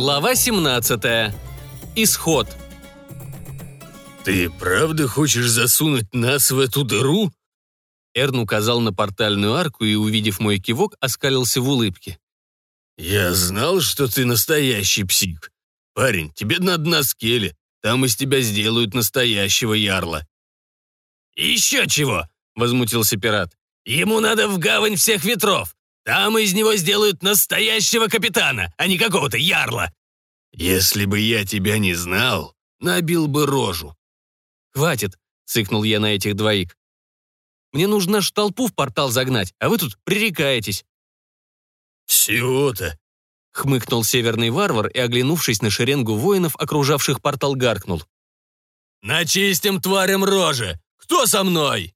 Глава 17. Исход. «Ты правда хочешь засунуть нас в эту дыру?» Эрн указал на портальную арку и, увидев мой кивок, оскалился в улыбке. «Я знал, что ты настоящий псих. Парень, тебе надо на скеле. Там из тебя сделают настоящего ярла». «Еще чего!» — возмутился пират. «Ему надо в гавань всех ветров. Там из него сделают настоящего капитана, а не какого-то ярла». «Если бы я тебя не знал, набил бы рожу». «Хватит», — цыкнул я на этих двоих. «Мне нужно нашу толпу в портал загнать, а вы тут пререкаетесь». «Всего-то», — хмыкнул северный варвар и, оглянувшись на шеренгу воинов, окружавших портал, гаркнул. «Начистим тварям рожи! Кто со мной?»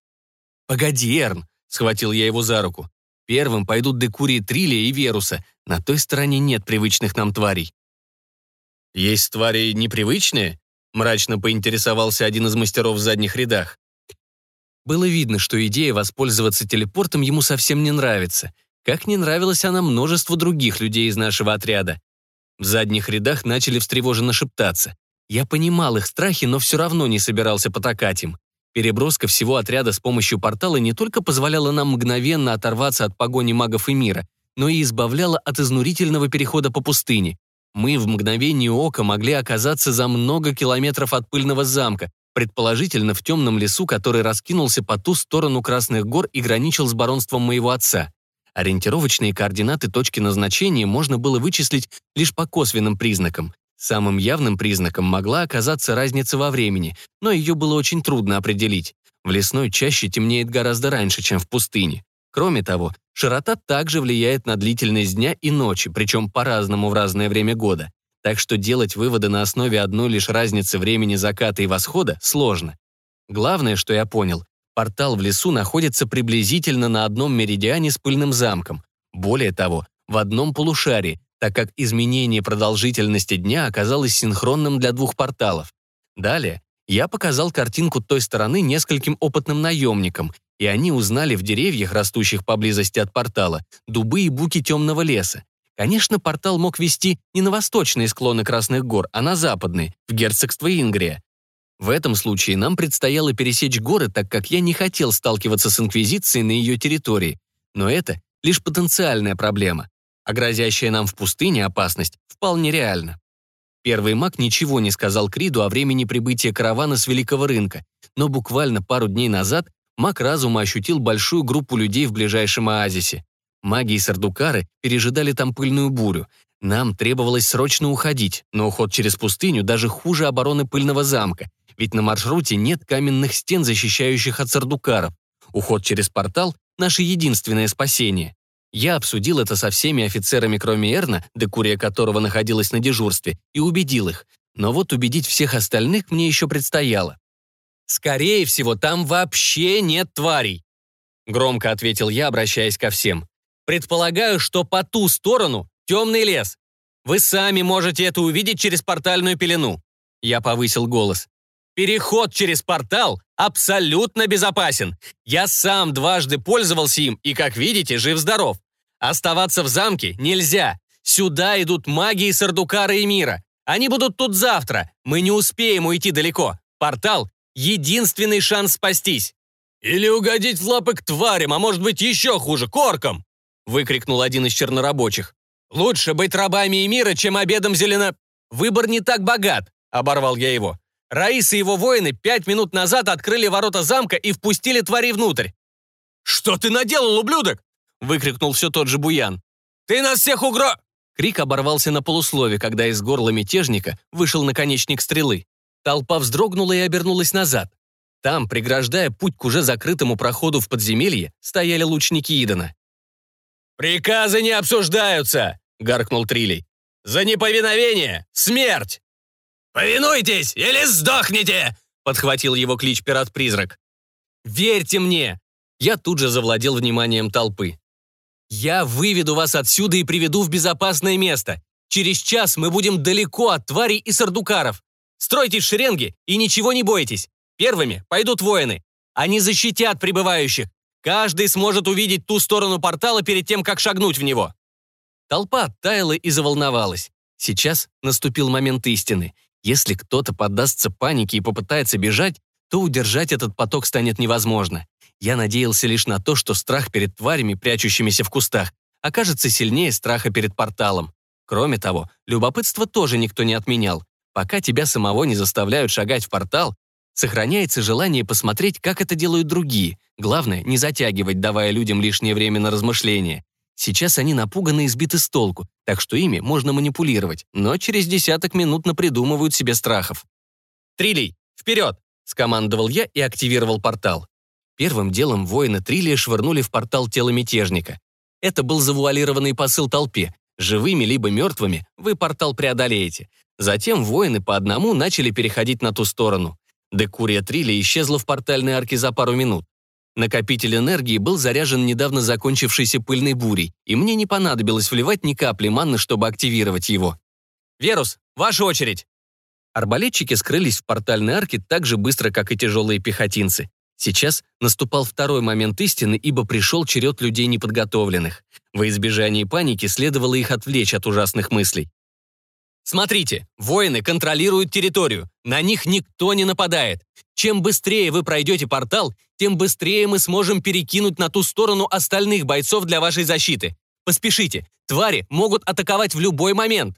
«Погоди, Эрн», — схватил я его за руку. «Первым пойдут Декурии Трилия и Веруса. На той стороне нет привычных нам тварей». «Есть твари непривычные?» — мрачно поинтересовался один из мастеров в задних рядах. Было видно, что идея воспользоваться телепортом ему совсем не нравится, как не нравилась она множеству других людей из нашего отряда. В задних рядах начали встревоженно шептаться. Я понимал их страхи, но все равно не собирался потакать им. Переброска всего отряда с помощью портала не только позволяла нам мгновенно оторваться от погони магов и мира, но и избавляла от изнурительного перехода по пустыне. Мы в мгновение ока могли оказаться за много километров от пыльного замка, предположительно в темном лесу, который раскинулся по ту сторону Красных гор и граничил с баронством моего отца. Ориентировочные координаты точки назначения можно было вычислить лишь по косвенным признакам. Самым явным признаком могла оказаться разница во времени, но ее было очень трудно определить. В лесной чаще темнеет гораздо раньше, чем в пустыне. Кроме того, широта также влияет на длительность дня и ночи, причем по-разному в разное время года. Так что делать выводы на основе одной лишь разницы времени заката и восхода сложно. Главное, что я понял, портал в лесу находится приблизительно на одном меридиане с пыльным замком. Более того, в одном полушарии, так как изменение продолжительности дня оказалось синхронным для двух порталов. Далее я показал картинку той стороны нескольким опытным наемникам, и они узнали в деревьях, растущих поблизости от портала, дубы и буки темного леса. Конечно, портал мог вести не на восточные склоны Красных гор, а на западные, в герцогство Ингрия. В этом случае нам предстояло пересечь горы, так как я не хотел сталкиваться с Инквизицией на ее территории. Но это лишь потенциальная проблема, а грозящая нам в пустыне опасность вполне реальна. Первый маг ничего не сказал Криду о времени прибытия каравана с Великого рынка, но буквально пару дней назад маг разума ощутил большую группу людей в ближайшем оазисе. Маги и сардукары пережидали там пыльную бурю. Нам требовалось срочно уходить, но уход через пустыню даже хуже обороны пыльного замка, ведь на маршруте нет каменных стен, защищающих от сардукаров. Уход через портал — наше единственное спасение. Я обсудил это со всеми офицерами, кроме Эрна, декурия которого находилась на дежурстве, и убедил их. Но вот убедить всех остальных мне еще предстояло. «Скорее всего, там вообще нет тварей», — громко ответил я, обращаясь ко всем. Предполагаю, что по ту сторону темный лес. Вы сами можете это увидеть через портальную пелену. Я повысил голос. Переход через портал абсолютно безопасен. Я сам дважды пользовался им и, как видите, жив-здоров. Оставаться в замке нельзя. Сюда идут маги и сардукары и мира. Они будут тут завтра. Мы не успеем уйти далеко. Портал — единственный шанс спастись. Или угодить в лапы к тварям, а может быть еще хуже, коркам. — выкрикнул один из чернорабочих. «Лучше быть рабами Эмира, чем обедом зелено...» «Выбор не так богат», — оборвал я его. Раис и его воины пять минут назад открыли ворота замка и впустили твари внутрь. «Что ты наделал, ублюдок?» — выкрикнул все тот же Буян. «Ты нас всех угро...» Крик оборвался на полуслове, когда из горла мятежника вышел наконечник стрелы. Толпа вздрогнула и обернулась назад. Там, преграждая путь к уже закрытому проходу в подземелье, стояли лучники Идона. «Приказы не обсуждаются!» — гаркнул Трилей. «За неповиновение — смерть!» «Повинуйтесь или сдохните!» — подхватил его клич пират-призрак. «Верьте мне!» Я тут же завладел вниманием толпы. «Я выведу вас отсюда и приведу в безопасное место. Через час мы будем далеко от тварей и сардукаров. Стройтесь шеренги и ничего не бойтесь. Первыми пойдут воины. Они защитят прибывающих. Каждый сможет увидеть ту сторону портала перед тем, как шагнуть в него. Толпа оттаяла и заволновалась. Сейчас наступил момент истины. Если кто-то поддастся панике и попытается бежать, то удержать этот поток станет невозможно. Я надеялся лишь на то, что страх перед тварями, прячущимися в кустах, окажется сильнее страха перед порталом. Кроме того, любопытство тоже никто не отменял. Пока тебя самого не заставляют шагать в портал, сохраняется желание посмотреть, как это делают другие. Главное, не затягивать, давая людям лишнее время на размышления. Сейчас они напуганы и сбиты с толку, так что ими можно манипулировать, но через десяток минут напридумывают себе страхов. «Трилей, вперед!» — скомандовал я и активировал портал. Первым делом воины Трилия швырнули в портал тело мятежника. Это был завуалированный посыл толпе. Живыми либо мертвыми вы портал преодолеете. Затем воины по одному начали переходить на ту сторону. Декурия Трилия исчезла в портальной арке за пару минут. Накопитель энергии был заряжен недавно закончившейся пыльной бурей, и мне не понадобилось вливать ни капли манны, чтобы активировать его. «Верус, ваша очередь!» Арбалетчики скрылись в портальной арке так же быстро, как и тяжелые пехотинцы. Сейчас наступал второй момент истины, ибо пришел черед людей неподготовленных. Во избежание паники следовало их отвлечь от ужасных мыслей. Смотрите, воины контролируют территорию, на них никто не нападает. Чем быстрее вы пройдете портал, тем быстрее мы сможем перекинуть на ту сторону остальных бойцов для вашей защиты. Поспешите, твари могут атаковать в любой момент.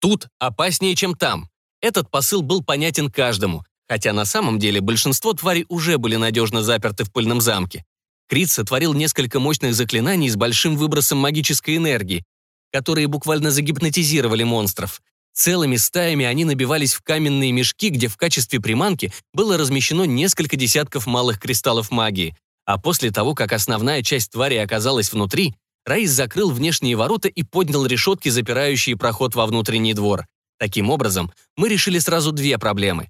Тут опаснее, чем там. Этот посыл был понятен каждому, хотя на самом деле большинство тварей уже были надежно заперты в пыльном замке. Крит сотворил несколько мощных заклинаний с большим выбросом магической энергии, которые буквально загипнотизировали монстров. Целыми стаями они набивались в каменные мешки, где в качестве приманки было размещено несколько десятков малых кристаллов магии. А после того, как основная часть твари оказалась внутри, Раис закрыл внешние ворота и поднял решетки, запирающие проход во внутренний двор. Таким образом, мы решили сразу две проблемы.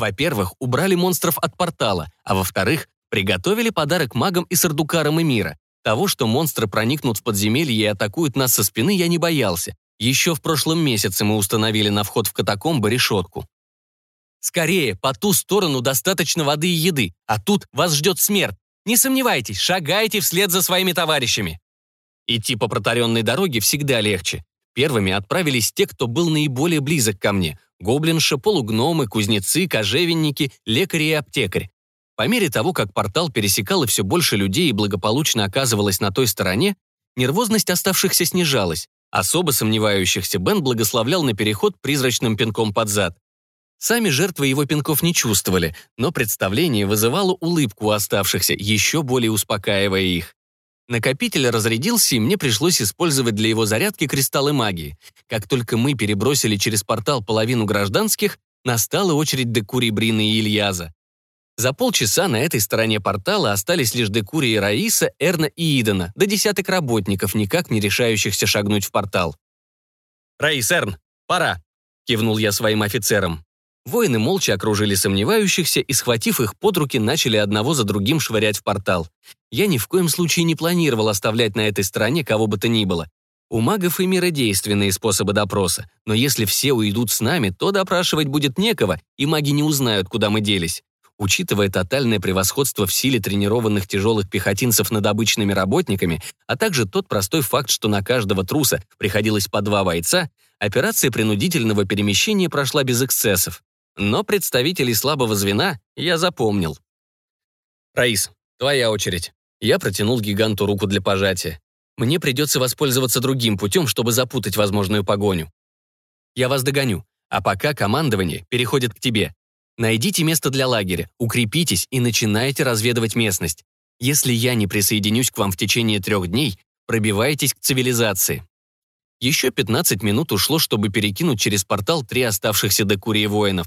Во-первых, убрали монстров от портала, а во-вторых, приготовили подарок магам и сардукарам мира. Того, что монстры проникнут в подземелье и атакуют нас со спины, я не боялся. Еще в прошлом месяце мы установили на вход в катакомбы решетку. Скорее, по ту сторону достаточно воды и еды, а тут вас ждет смерть. Не сомневайтесь, шагайте вслед за своими товарищами. Идти по протаренной дороге всегда легче. Первыми отправились те, кто был наиболее близок ко мне. Гоблинша, полугномы, кузнецы, кожевенники, лекари и аптекарь. По мере того, как портал пересекал и все больше людей и благополучно оказывалось на той стороне, нервозность оставшихся снижалась. Особо сомневающихся Бен благословлял на переход призрачным пинком под зад. Сами жертвы его пинков не чувствовали, но представление вызывало улыбку оставшихся, еще более успокаивая их. Накопитель разрядился, и мне пришлось использовать для его зарядки кристаллы магии. Как только мы перебросили через портал половину гражданских, настала очередь Декури, Брины и Ильяза. За полчаса на этой стороне портала остались лишь Декури и Раиса, Эрна и Идана, до десяток работников, никак не решающихся шагнуть в портал. «Раис, Эрн, пора!» — кивнул я своим офицерам. Воины молча окружили сомневающихся и, схватив их под руки, начали одного за другим швырять в портал. Я ни в коем случае не планировал оставлять на этой стороне кого бы то ни было. У магов и мира действенные способы допроса, но если все уйдут с нами, то допрашивать будет некого, и маги не узнают, куда мы делись. Учитывая тотальное превосходство в силе тренированных тяжелых пехотинцев над обычными работниками, а также тот простой факт, что на каждого труса приходилось по два бойца, операция принудительного перемещения прошла без эксцессов. Но представителей слабого звена я запомнил. «Раис, твоя очередь». Я протянул гиганту руку для пожатия. Мне придется воспользоваться другим путем, чтобы запутать возможную погоню. Я вас догоню, а пока командование переходит к тебе. Найдите место для лагеря, укрепитесь и начинайте разведывать местность. Если я не присоединюсь к вам в течение трех дней, пробивайтесь к цивилизации. Еще 15 минут ушло, чтобы перекинуть через портал три оставшихся до Курии воинов.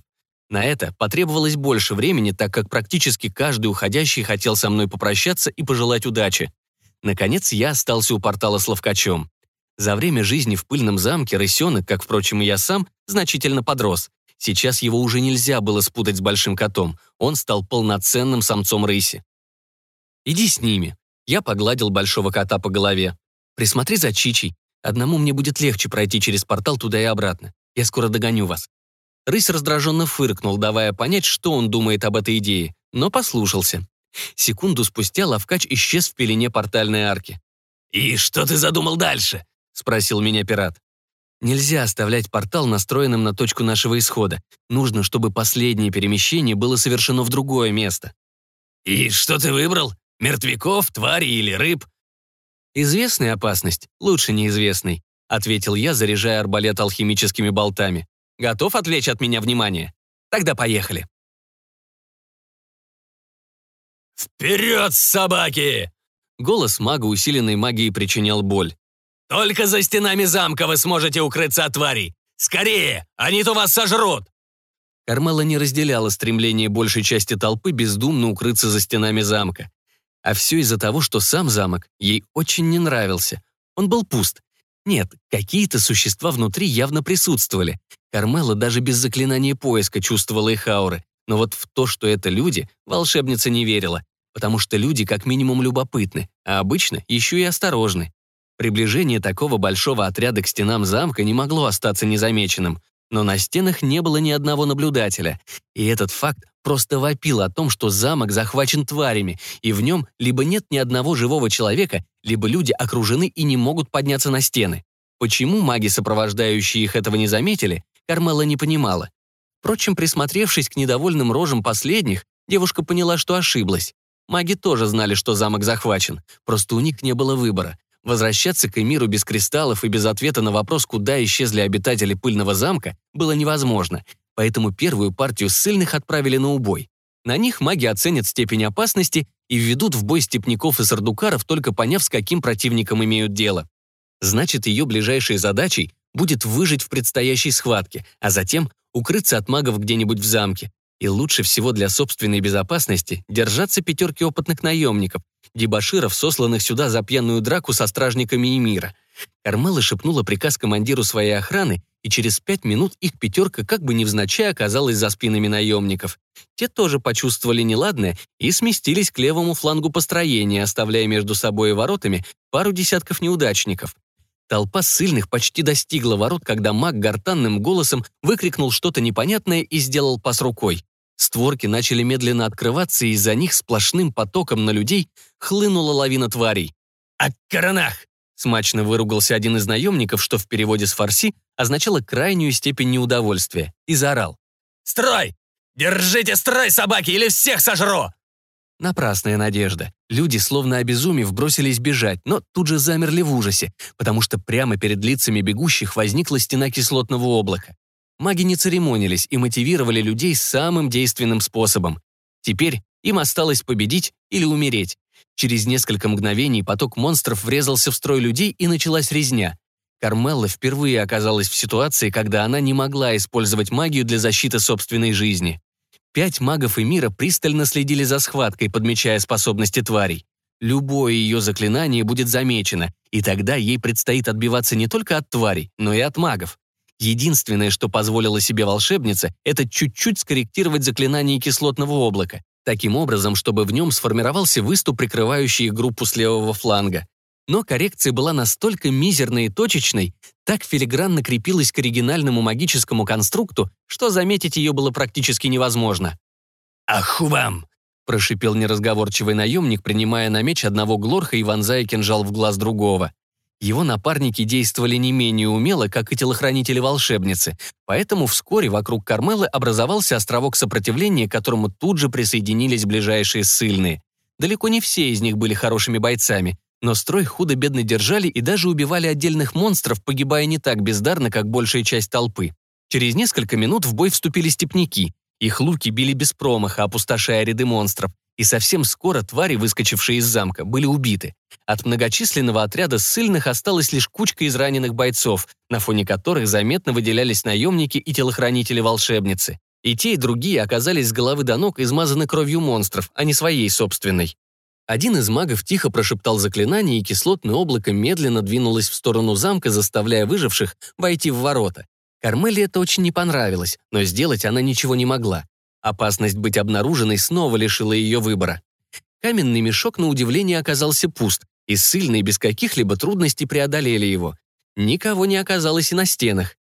На это потребовалось больше времени, так как практически каждый уходящий хотел со мной попрощаться и пожелать удачи. Наконец, я остался у портала с ловкачом. За время жизни в пыльном замке рысенок, как, впрочем, и я сам, значительно подрос. Сейчас его уже нельзя было спутать с большим котом. Он стал полноценным самцом рыси. «Иди с ними». Я погладил большого кота по голове. «Присмотри за Чичей. Одному мне будет легче пройти через портал туда и обратно. Я скоро догоню вас». Рысь раздраженно фыркнул, давая понять, что он думает об этой идее, но послушался. Секунду спустя Лавкач исчез в пелене портальной арки. «И что ты задумал дальше?» — спросил меня пират. Нельзя оставлять портал настроенным на точку нашего исхода. Нужно, чтобы последнее перемещение было совершено в другое место. «И что ты выбрал? Мертвяков, тварей или рыб?» «Известная опасность, лучше неизвестной», — ответил я, заряжая арбалет алхимическими болтами. «Готов отвлечь от меня внимание? Тогда поехали». «Вперед, собаки!» Голос мага, усиленной магией, причинял боль. «Только за стенами замка вы сможете укрыться от тварей! Скорее, они-то вас сожрут!» Кармела не разделяла стремление большей части толпы бездумно укрыться за стенами замка. А все из-за того, что сам замок ей очень не нравился. Он был пуст. Нет, какие-то существа внутри явно присутствовали. Кармела даже без заклинания поиска чувствовала их ауры. Но вот в то, что это люди, волшебница не верила, потому что люди как минимум любопытны, а обычно еще и осторожны. Приближение такого большого отряда к стенам замка не могло остаться незамеченным, но на стенах не было ни одного наблюдателя, и этот факт просто вопил о том, что замок захвачен тварями, и в нем либо нет ни одного живого человека, либо люди окружены и не могут подняться на стены. Почему маги, сопровождающие их, этого не заметили, Кармела не понимала. Впрочем, присмотревшись к недовольным рожам последних, девушка поняла, что ошиблась. Маги тоже знали, что замок захвачен, просто у них не было выбора. Возвращаться к Эмиру без кристаллов и без ответа на вопрос, куда исчезли обитатели пыльного замка, было невозможно, поэтому первую партию ссыльных отправили на убой. На них маги оценят степень опасности и введут в бой степняков и сардукаров, только поняв, с каким противником имеют дело. Значит, ее ближайшей задачей будет выжить в предстоящей схватке, а затем укрыться от магов где-нибудь в замке. И лучше всего для собственной безопасности держаться пятерки опытных наемников, дебоширов, сосланных сюда за пьяную драку со стражниками Эмира. Кармела шепнула приказ командиру своей охраны, и через пять минут их пятерка как бы невзначай оказалась за спинами наемников. Те тоже почувствовали неладное и сместились к левому флангу построения, оставляя между собой и воротами пару десятков неудачников. Толпа ссыльных почти достигла ворот, когда маг гортанным голосом выкрикнул что-то непонятное и сделал пас рукой. Створки начали медленно открываться, и из-за них сплошным потоком на людей хлынула лавина тварей. «А коронах!» — смачно выругался один из наемников, что в переводе с фарси означало крайнюю степень неудовольствия, и заорал. «Строй! Держите строй, собаки, или всех сожру!» Напрасная надежда. Люди, словно обезумев, бросились бежать, но тут же замерли в ужасе, потому что прямо перед лицами бегущих возникла стена кислотного облака. Маги не церемонились и мотивировали людей самым действенным способом. Теперь им осталось победить или умереть. Через несколько мгновений поток монстров врезался в строй людей и началась резня. Кармелла впервые оказалась в ситуации, когда она не могла использовать магию для защиты собственной жизни. Пять магов и мира пристально следили за схваткой, подмечая способности тварей. Любое ее заклинание будет замечено, и тогда ей предстоит отбиваться не только от тварей, но и от магов. Единственное, что позволила себе волшебница, это чуть-чуть скорректировать заклинание кислотного облака, таким образом, чтобы в нем сформировался выступ, прикрывающий группу с левого фланга. Но коррекция была настолько мизерной и точечной, так филигранно крепилась к оригинальному магическому конструкту, что заметить ее было практически невозможно. «Ах вам!» — прошипел неразговорчивый наемник, принимая на меч одного глорха и вонзая кинжал в глаз другого. Его напарники действовали не менее умело, как и телохранители-волшебницы, поэтому вскоре вокруг Кармелы образовался островок сопротивления, к которому тут же присоединились ближайшие ссыльные. Далеко не все из них были хорошими бойцами, но строй худо-бедно держали и даже убивали отдельных монстров, погибая не так бездарно, как большая часть толпы. Через несколько минут в бой вступили степняки. Их луки били без промаха, опустошая ряды монстров, и совсем скоро твари, выскочившие из замка, были убиты. От многочисленного отряда ссыльных осталась лишь кучка израненных бойцов, на фоне которых заметно выделялись наемники и телохранители-волшебницы. И те, и другие оказались с головы до ног измазаны кровью монстров, а не своей собственной. Один из магов тихо прошептал заклинание, и кислотное облако медленно двинулось в сторону замка, заставляя выживших войти в ворота. Кармеле это очень не понравилось, но сделать она ничего не могла. Опасность быть обнаруженной снова лишила ее выбора. Каменный мешок, на удивление, оказался пуст, и ссыльные без каких-либо трудностей преодолели его. Никого не оказалось и на стенах.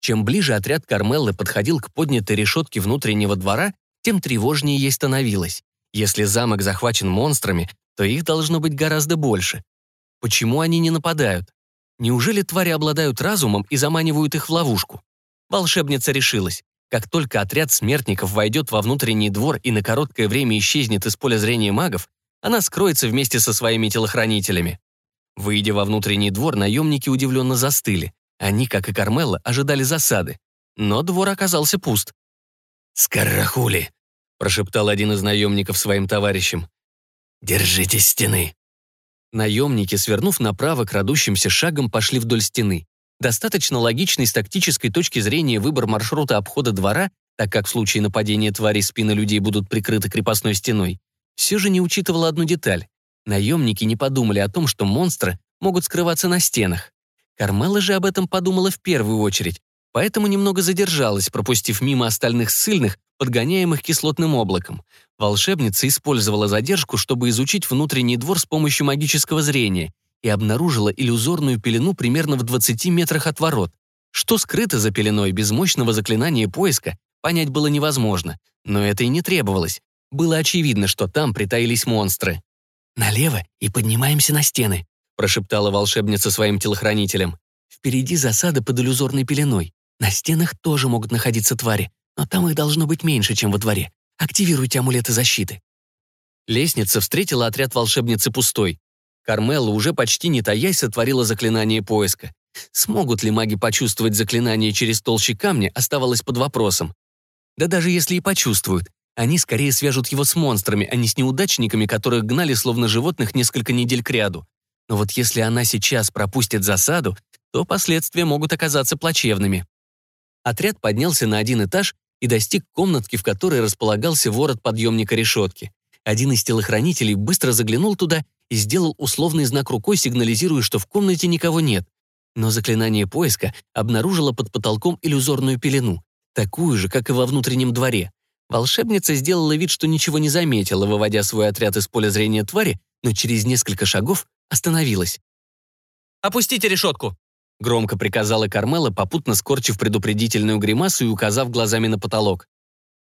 Чем ближе отряд Кармеллы подходил к поднятой решетке внутреннего двора, тем тревожнее ей становилось. Если замок захвачен монстрами, то их должно быть гораздо больше. Почему они не нападают? Неужели твари обладают разумом и заманивают их в ловушку? Волшебница решилась. Как только отряд смертников войдет во внутренний двор и на короткое время исчезнет из поля зрения магов, она скроется вместе со своими телохранителями. Выйдя во внутренний двор, наемники удивленно застыли. Они, как и Кармелла, ожидали засады. Но двор оказался пуст. «Скорохули!» — прошептал один из наемников своим товарищам. «Держитесь стены!» Наемники, свернув направо крадущимся шагом, пошли вдоль стены. Достаточно логичный с тактической точки зрения выбор маршрута обхода двора, так как в случае нападения тварей спины людей будут прикрыты крепостной стеной, все же не учитывал одну деталь. Наемники не подумали о том, что монстры могут скрываться на стенах. Кармела же об этом подумала в первую очередь, поэтому немного задержалась, пропустив мимо остальных ссыльных, подгоняемых кислотным облаком. Волшебница использовала задержку, чтобы изучить внутренний двор с помощью магического зрения и обнаружила иллюзорную пелену примерно в 20 метрах от ворот. Что скрыто за пеленой без мощного заклинания поиска, понять было невозможно, но это и не требовалось. Было очевидно, что там притаились монстры. «Налево и поднимаемся на стены», прошептала волшебница своим телохранителям. «Впереди засада под иллюзорной пеленой. На стенах тоже могут находиться твари, но там их должно быть меньше, чем во дворе. Активируйте амулеты защиты». Лестница встретила отряд волшебницы пустой. Кармела, уже почти не таясь, сотворила заклинание поиска. Смогут ли маги почувствовать заклинание через толщи камня, оставалось под вопросом. Да даже если и почувствуют, они скорее свяжут его с монстрами, а не с неудачниками, которых гнали словно животных несколько недель кряду. Но вот если она сейчас пропустит засаду, то последствия могут оказаться плачевными. Отряд поднялся на один этаж и достиг комнатки, в которой располагался ворот подъемника решетки. Один из телохранителей быстро заглянул туда и сделал условный знак рукой, сигнализируя, что в комнате никого нет. Но заклинание поиска обнаружило под потолком иллюзорную пелену, такую же, как и во внутреннем дворе. Волшебница сделала вид, что ничего не заметила, выводя свой отряд из поля зрения твари, но через несколько шагов остановилась. «Опустите решетку!» — громко приказала Кармела, попутно скорчив предупредительную гримасу и указав глазами на потолок.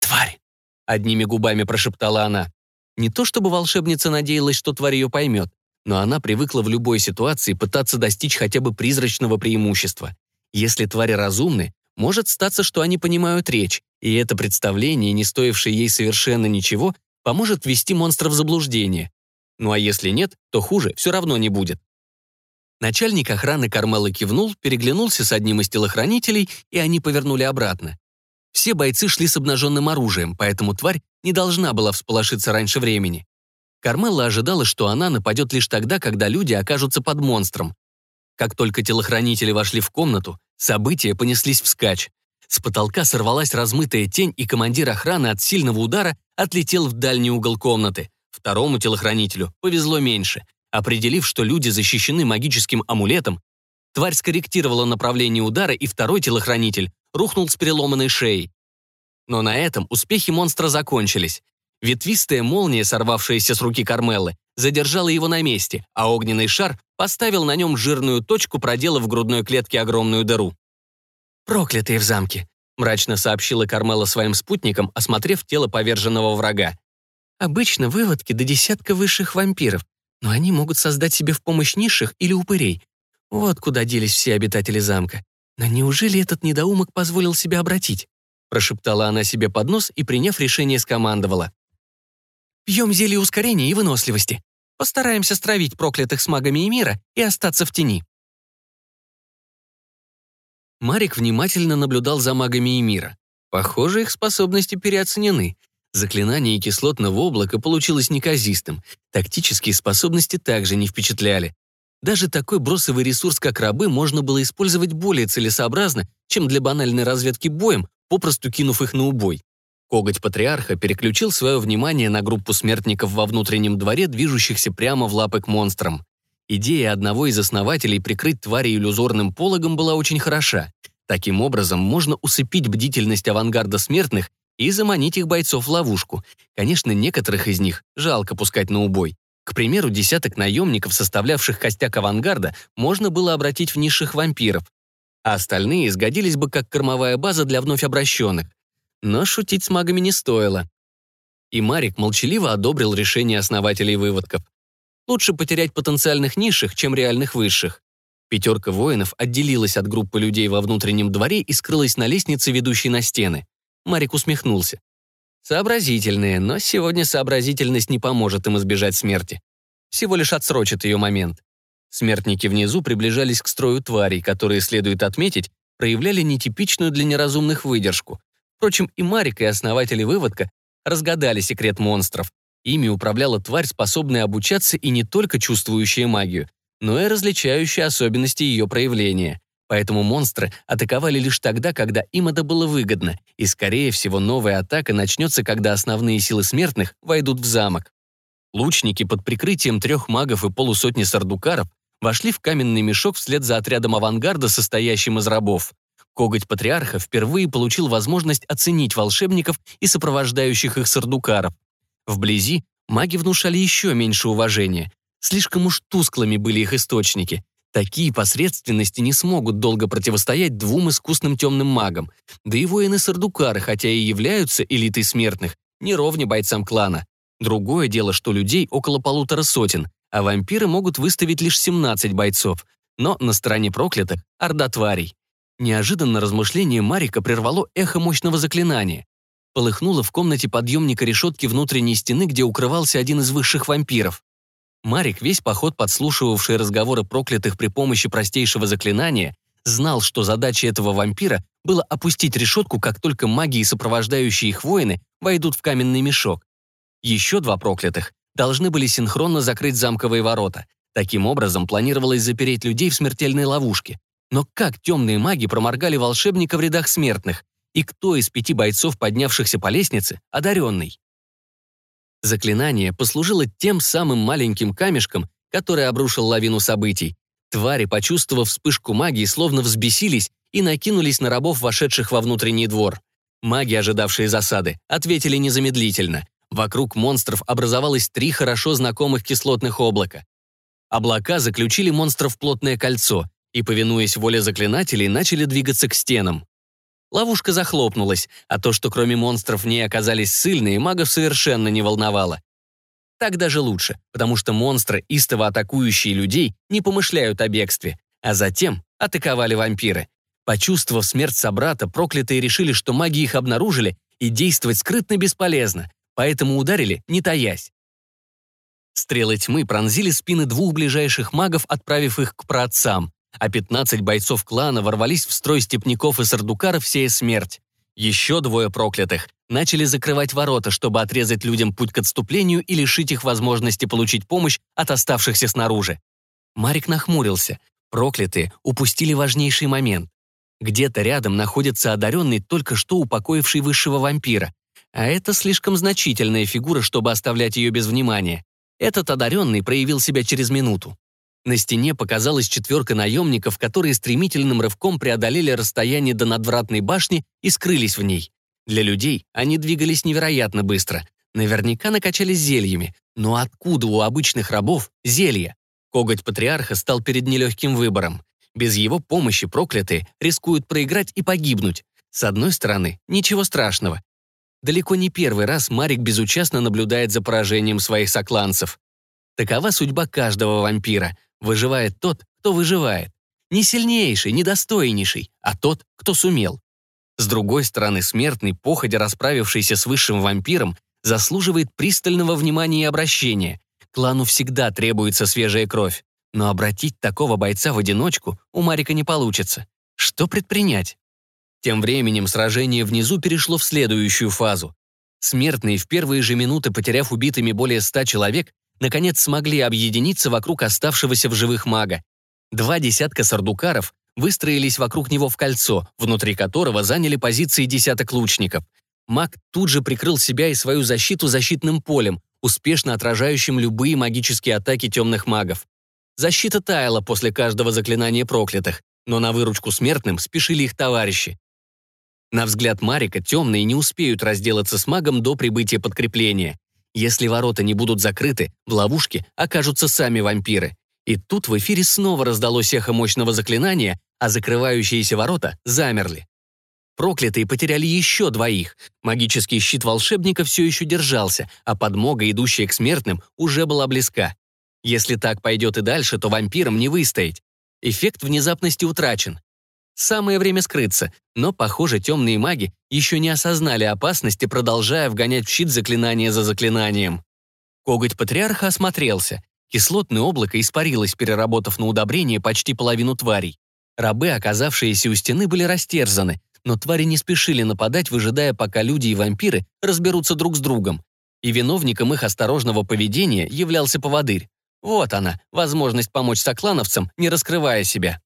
«Тварь!» — одними губами прошептала она. Не то чтобы волшебница надеялась, что тварь ее поймет, но она привыкла в любой ситуации пытаться достичь хотя бы призрачного преимущества. Если твари разумны, может статься, что они понимают речь, и это представление, не стоившее ей совершенно ничего, поможет ввести монстра в заблуждение. Ну а если нет, то хуже все равно не будет. Начальник охраны Кармелы кивнул, переглянулся с одним из телохранителей, и они повернули обратно. Все бойцы шли с обнаженным оружием, поэтому тварь не должна была всполошиться раньше времени. Кармелла ожидала, что она нападет лишь тогда, когда люди окажутся под монстром. Как только телохранители вошли в комнату, события понеслись вскачь. С потолка сорвалась размытая тень, и командир охраны от сильного удара отлетел в дальний угол комнаты. Второму телохранителю повезло меньше. Определив, что люди защищены магическим амулетом, тварь скорректировала направление удара, и второй телохранитель рухнул с переломанной шеей. Но на этом успехи монстра закончились. Ветвистая молния, сорвавшаяся с руки Кармеллы, задержала его на месте, а огненный шар поставил на нем жирную точку, проделав в грудной клетке огромную дыру. «Проклятые в замке», — мрачно сообщила Кармела своим спутникам, осмотрев тело поверженного врага. «Обычно выводки до десятка высших вампиров, но они могут создать себе в помощь низших или упырей. Вот куда делись все обитатели замка. Но неужели этот недоумок позволил себя обратить?» Прошептала она себе под нос и, приняв решение, скомандовала. «Пьем зелье ускорения и выносливости. Постараемся стравить проклятых с магами мира и остаться в тени». Марик внимательно наблюдал за магами мира. Похоже, их способности переоценены. Заклинание кислотного облака получилось неказистым. Тактические способности также не впечатляли. Даже такой бросовый ресурс, как рабы, можно было использовать более целесообразно, чем для банальной разведки боем, попросту кинув их на убой. Коготь патриарха переключил свое внимание на группу смертников во внутреннем дворе, движущихся прямо в лапы к монстрам. Идея одного из основателей прикрыть твари иллюзорным пологом была очень хороша. Таким образом, можно усыпить бдительность авангарда смертных и заманить их бойцов в ловушку. Конечно, некоторых из них жалко пускать на убой. К примеру, десяток наемников, составлявших костяк авангарда, можно было обратить в низших вампиров, а остальные сгодились бы как кормовая база для вновь обращенных. Но шутить с магами не стоило. И Марик молчаливо одобрил решение основателей выводков. Лучше потерять потенциальных низших, чем реальных высших. Пятерка воинов отделилась от группы людей во внутреннем дворе и скрылась на лестнице, ведущей на стены. Марик усмехнулся. Сообразительные, но сегодня сообразительность не поможет им избежать смерти. Всего лишь отсрочит ее момент. Смертники внизу приближались к строю тварей, которые, следует отметить, проявляли нетипичную для неразумных выдержку. Впрочем, и Марик, и основатели выводка разгадали секрет монстров. Ими управляла тварь, способная обучаться и не только чувствующая магию, но и различающая особенности ее проявления. Поэтому монстры атаковали лишь тогда, когда им это было выгодно, и, скорее всего, новая атака начнется, когда основные силы смертных войдут в замок. Лучники под прикрытием трех магов и полусотни сардукаров вошли в каменный мешок вслед за отрядом авангарда, состоящим из рабов. Коготь патриарха впервые получил возможность оценить волшебников и сопровождающих их сардукаров. Вблизи маги внушали еще меньше уважения. Слишком уж тусклыми были их источники. Такие посредственности не смогут долго противостоять двум искусным темным магам. Да и воины Сардукары, хотя и являются элитой смертных, не ровня бойцам клана. Другое дело, что людей около полутора сотен, а вампиры могут выставить лишь 17 бойцов. Но на стороне проклятых — орда тварей. Неожиданно размышление Марика прервало эхо мощного заклинания. Полыхнуло в комнате подъемника решетки внутренней стены, где укрывался один из высших вампиров. Марик, весь поход подслушивавший разговоры проклятых при помощи простейшего заклинания, знал, что задача этого вампира было опустить решетку, как только маги и сопровождающие их воины войдут в каменный мешок. Еще два проклятых должны были синхронно закрыть замковые ворота. Таким образом, планировалось запереть людей в смертельной ловушке. Но как темные маги проморгали волшебника в рядах смертных? И кто из пяти бойцов, поднявшихся по лестнице, одаренный? Заклинание послужило тем самым маленьким камешком, который обрушил лавину событий. Твари, почувствовав вспышку магии, словно взбесились и накинулись на рабов, вошедших во внутренний двор. Маги, ожидавшие засады, ответили незамедлительно. Вокруг монстров образовалось три хорошо знакомых кислотных облака. Облака заключили монстров в плотное кольцо и, повинуясь воле заклинателей, начали двигаться к стенам. Ловушка захлопнулась, а то, что кроме монстров в ней оказались сильные, магов совершенно не волновало. Так даже лучше, потому что монстры, истово атакующие людей, не помышляют о бегстве, а затем атаковали вампиры. Почувствовав смерть собрата, проклятые решили, что маги их обнаружили, и действовать скрытно бесполезно, поэтому ударили, не таясь. Стрелы тьмы пронзили спины двух ближайших магов, отправив их к праотцам а 15 бойцов клана ворвались в строй степняков и сардукаров, сея смерть. Еще двое проклятых начали закрывать ворота, чтобы отрезать людям путь к отступлению и лишить их возможности получить помощь от оставшихся снаружи. Марик нахмурился. Проклятые упустили важнейший момент. Где-то рядом находится одаренный, только что упокоивший высшего вампира. А это слишком значительная фигура, чтобы оставлять ее без внимания. Этот одаренный проявил себя через минуту. На стене показалась четверка наемников, которые стремительным рывком преодолели расстояние до надвратной башни и скрылись в ней. Для людей они двигались невероятно быстро. Наверняка накачались зельями. Но откуда у обычных рабов зелья? Коготь патриарха стал перед нелегким выбором. Без его помощи проклятые рискуют проиграть и погибнуть. С одной стороны, ничего страшного. Далеко не первый раз Марик безучастно наблюдает за поражением своих сокланцев. Такова судьба каждого вампира — Выживает тот, кто выживает. Не сильнейший, не достойнейший, а тот, кто сумел. С другой стороны, смертный, походя расправившийся с высшим вампиром, заслуживает пристального внимания и обращения. Клану всегда требуется свежая кровь. Но обратить такого бойца в одиночку у Марика не получится. Что предпринять? Тем временем сражение внизу перешло в следующую фазу. Смертные, в первые же минуты потеряв убитыми более ста человек, наконец смогли объединиться вокруг оставшегося в живых мага. Два десятка сардукаров выстроились вокруг него в кольцо, внутри которого заняли позиции десяток лучников. Маг тут же прикрыл себя и свою защиту защитным полем, успешно отражающим любые магические атаки темных магов. Защита таяла после каждого заклинания проклятых, но на выручку смертным спешили их товарищи. На взгляд Марика темные не успеют разделаться с магом до прибытия подкрепления. Если ворота не будут закрыты, в ловушке окажутся сами вампиры. И тут в эфире снова раздалось эхо мощного заклинания, а закрывающиеся ворота замерли. Проклятые потеряли еще двоих. Магический щит волшебника все еще держался, а подмога, идущая к смертным, уже была близка. Если так пойдет и дальше, то вампирам не выстоять. Эффект внезапности утрачен. Самое время скрыться, но, похоже, темные маги еще не осознали опасности, продолжая вгонять в щит заклинание за заклинанием. Коготь патриарха осмотрелся. Кислотное облако испарилось, переработав на удобрение почти половину тварей. Рабы, оказавшиеся у стены, были растерзаны, но твари не спешили нападать, выжидая, пока люди и вампиры разберутся друг с другом. И виновником их осторожного поведения являлся поводырь. Вот она, возможность помочь соклановцам, не раскрывая себя.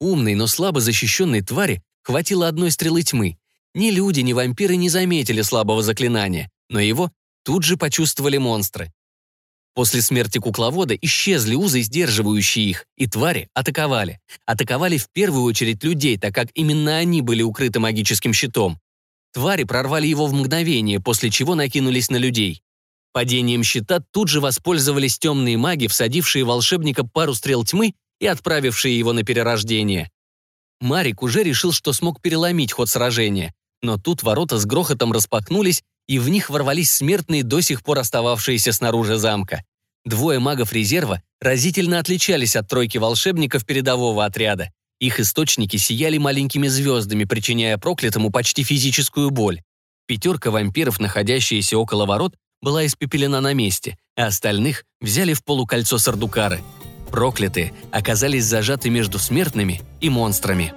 Умной, но слабо защищенной твари хватило одной стрелы тьмы. Ни люди, ни вампиры не заметили слабого заклинания, но его тут же почувствовали монстры. После смерти кукловода исчезли узы, сдерживающие их, и твари атаковали. Атаковали в первую очередь людей, так как именно они были укрыты магическим щитом. Твари прорвали его в мгновение, после чего накинулись на людей. Падением щита тут же воспользовались темные маги, всадившие волшебника пару стрел тьмы и отправившие его на перерождение. Марик уже решил, что смог переломить ход сражения, но тут ворота с грохотом распахнулись, и в них ворвались смертные, до сих пор остававшиеся снаружи замка. Двое магов резерва разительно отличались от тройки волшебников передового отряда. Их источники сияли маленькими звездами, причиняя проклятому почти физическую боль. Пятерка вампиров, находящиеся около ворот, была испепелена на месте, а остальных взяли в полукольцо сардукары – проклятые, оказались зажаты между смертными и монстрами.